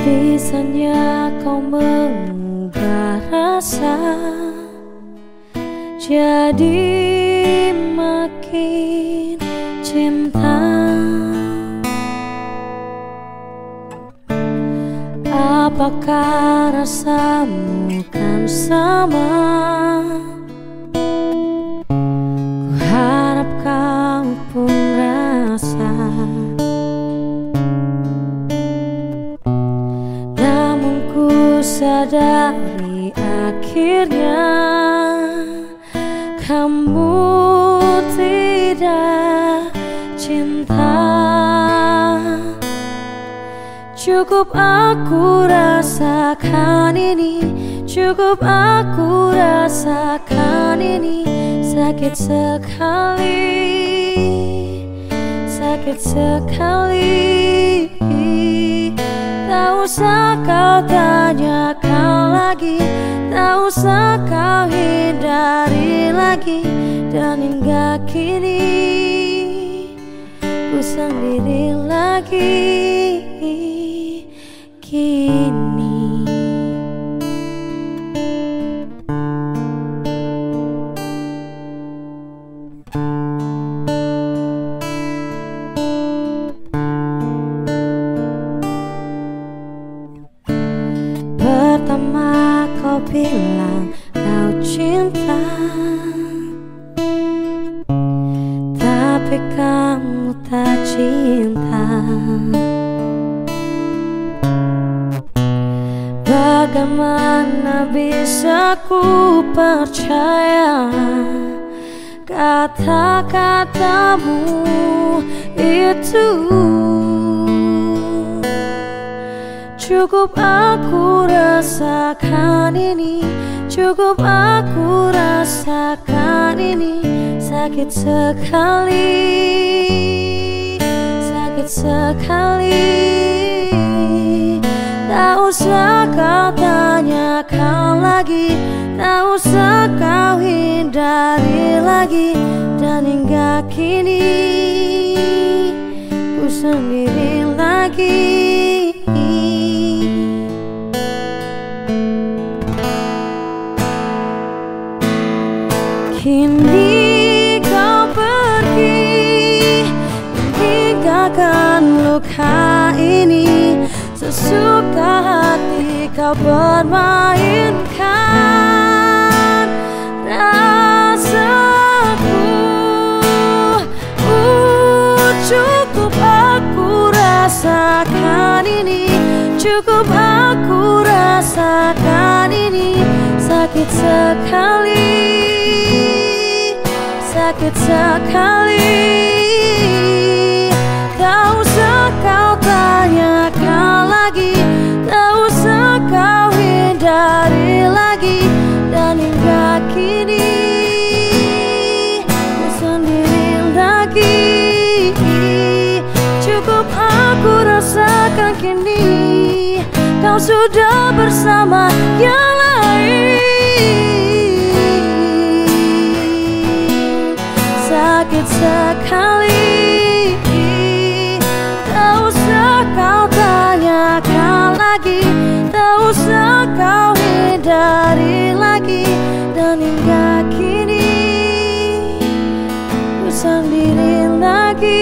Bisanya kau mengubah rasa Jadi makin cinta. Apakah rasamu kan sama sadari akhirnya. Kamu tidak cinta. Cukup aku rasakan ini Cukup aku rasakan ini. Sakit sekali Sakit sekali Tak usah kau tanyakan lagi. Tak usah kau hindari lagi. Dan hingga kini Ku sendiri lagi. Kini Tapi kamu tak cinta. Bagaimana bisa ku percaya Kata-katamu itu? Cukup aku rasakan ini Cukup aku rasakan ini Sakit sekali. Sakit sekali. Tak usah kau tanyakan lagi. Tak usah kau hindari lagi. Dan hingga kini Ku sendiri lagi Meninggalkan luka ini. Sesuka hati kau bermainkan Rasaku uh, Cukup aku rasakan ini. Cukup aku rasakan ini. Sakit sekali Sakit sekali Tak usah kau tanyakan lagi. Tak usah kau hindari lagi. Dan hingga kini Ku sendiri lagi. Cukup aku rasakan kini Kau sudah bersama yang hindari lagi Dan hingga kini Ku sendiri lagi